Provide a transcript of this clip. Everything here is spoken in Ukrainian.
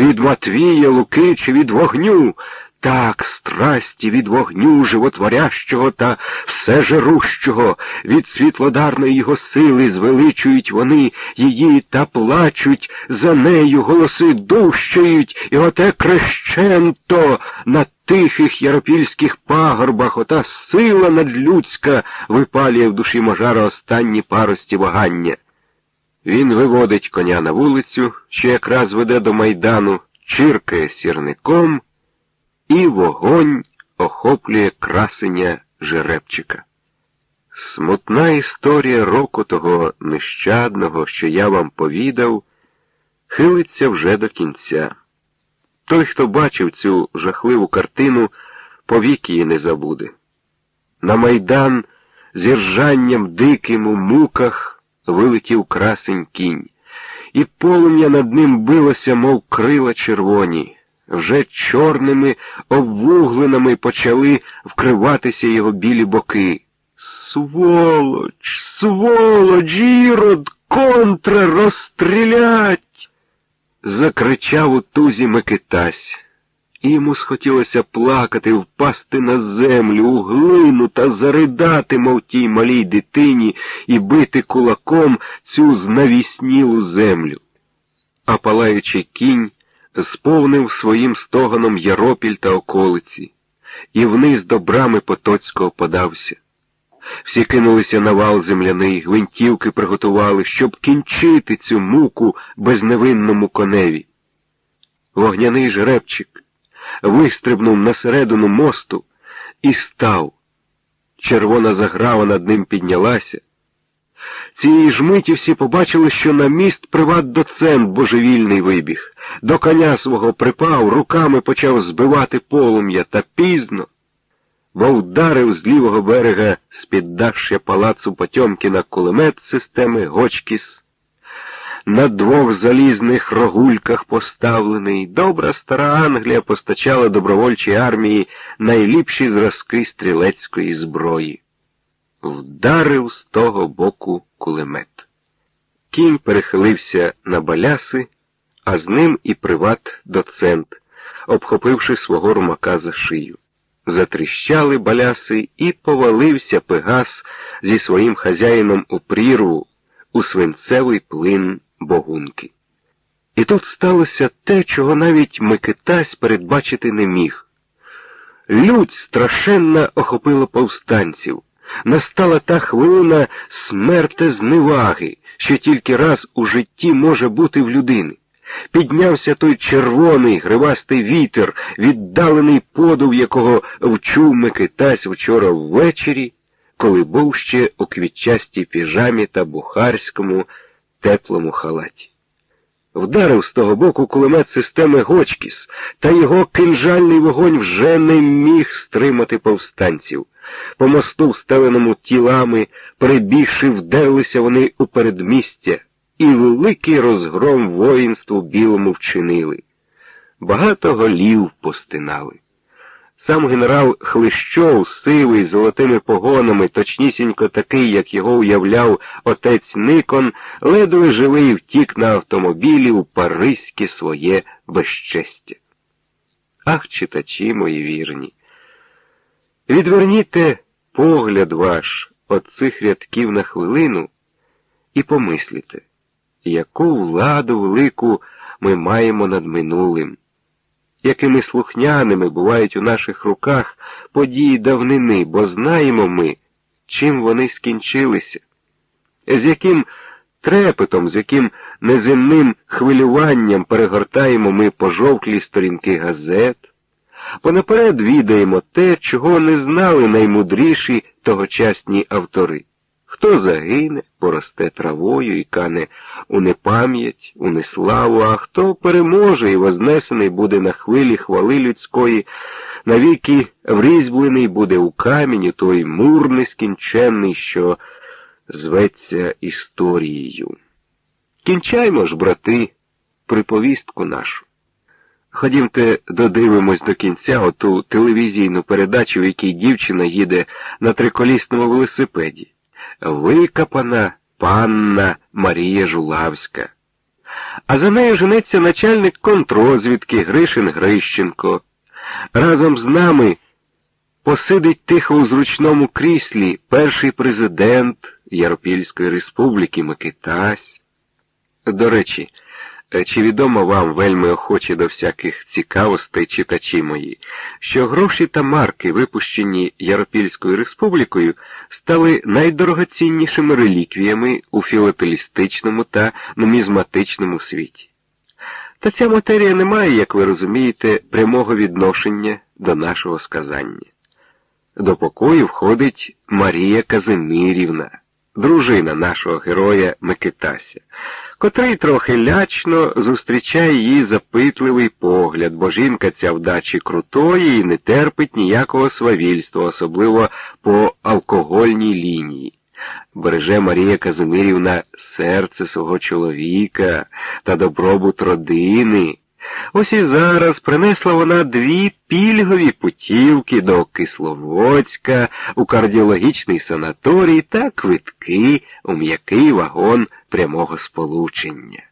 від Матвія, Луки чи від вогню. Так, страсті від вогню животворящого та всежирущого, від світлодарної його сили звеличують вони її та плачуть, за нею голоси дущають, і оте крещенто на тихих яропільських пагорбах, ота сила надлюдська випалює в душі можара останні парості вагання. Він виводить коня на вулицю, що якраз веде до майдану, чиркає сірником і вогонь охоплює красення жеребчика. Смутна історія року того нещадного, що я вам повідав, хилиться вже до кінця. Той, хто бачив цю жахливу картину, повік її не забуде. На майдан з іржанням диким у муках вилетів красень кінь, і полум'я над ним билося, мов крила червоні вже чорними обвуглинами почали вкриватися його білі боки. Сволоч, сволоч, ірод, контра, розстрілять. закричав у тузі Микитась. І йому схотілося плакати, впасти на землю, у глину та заридати, мов тій малій дитині, і бити кулаком цю знавіснілу землю. А палаючий кінь сповнив своїм стоганом Яропіль та околиці, і вниз до брами Потоцького подався. Всі кинулися на вал земляний, гвинтівки приготували, щоб кінчити цю муку безневинному коневі. Вогняний жеребчик вистрибнув на середину мосту і став. Червона заграва над ним піднялася. Цієї ж миті всі побачили, що на міст приват-доцент божевільний вибіг. До коня свого припав, руками почав збивати полум'я та пізно, бо вдарив з лівого берега з піддашшя палацу Потьомкіна кулемет системи Гочкіс. На двох залізних рогульках поставлений, добра стара Англія постачала добровольчій армії найліпші зразки стрілецької зброї. Вдарив з того боку кулемет. Кінь перехилився на баляси а з ним і приват-доцент, обхопивши свого румака за шию. Затріщали баляси і повалився Пегас зі своїм хазяїном у прірву у свинцевий плин богунки. І тут сталося те, чого навіть Микитась передбачити не міг. Людь страшенно охопила повстанців. Настала та хвилина смерти зневаги, що тільки раз у житті може бути в людини. Піднявся той червоний гривастий вітер, віддалений подув, якого вчув Микитась вчора ввечері, коли був ще у квітчастій піжамі та бухарському теплому халаті. Вдарив з того боку кулемет системи Гочкіс, та його кинжальний вогонь вже не міг стримати повстанців. По мосту, встеленому тілами, перебігши, вдерлися вони у передмістя і великий розгром воїнству білому вчинили. Багато голів постинали. Сам генерал Хлищов, сивий, золотими погонами, точнісінько такий, як його уявляв отець Никон, ледве живий втік на автомобілі у Паризьке своє безчестя. Ах, читачі мої вірні! Відверніте погляд ваш от цих рядків на хвилину і помисліте яку владу велику ми маємо над минулим, якими слухняними бувають у наших руках події давнини, бо знаємо ми, чим вони скінчилися, з яким трепетом, з яким неземним хвилюванням перегортаємо ми пожовклі сторінки газет, бо наперед відаємо те, чого не знали наймудріші тогочасні автори. Хто загине, поросте травою і кане у непам'ять, у неславу, а хто переможе і вознесений буде на хвилі хвали людської, навіки врізьблений буде у камінь той мур нескінченний, що зветься історією. Кінчаймо ж, брати, приповістку нашу. Ходімте додивимось до кінця оту телевізійну передачу, в якій дівчина їде на триколісному велосипеді викопана панна Марія Жулавська. а за нею женеться начальник контрозвідки Гришин Грищенко. Разом з нами посидить тихо у зручному кріслі перший президент Яропільської республіки Микитась. До речі, чи відомо вам вельми охочі до всяких цікавостей читачі мої, що гроші та марки, випущені Яропільською республікою, стали найдорогоціннішими реліквіями у філателістичному та нумізматичному світі? Та ця матерія не має, як ви розумієте, прямого відношення до нашого сказання. До покою входить Марія Казимирівна, дружина нашого героя Микитася, котрий трохи лячно зустрічає її запитливий погляд, бо жінка ця вдачі крутої і не терпить ніякого свавільства, особливо по алкогольній лінії. Береже Марія Казимирівна серце свого чоловіка та добробут родини. Ось і зараз принесла вона дві пільгові путівки до Кисловодська, у кардіологічний санаторій та квитки у м'який вагон прямого сполучення.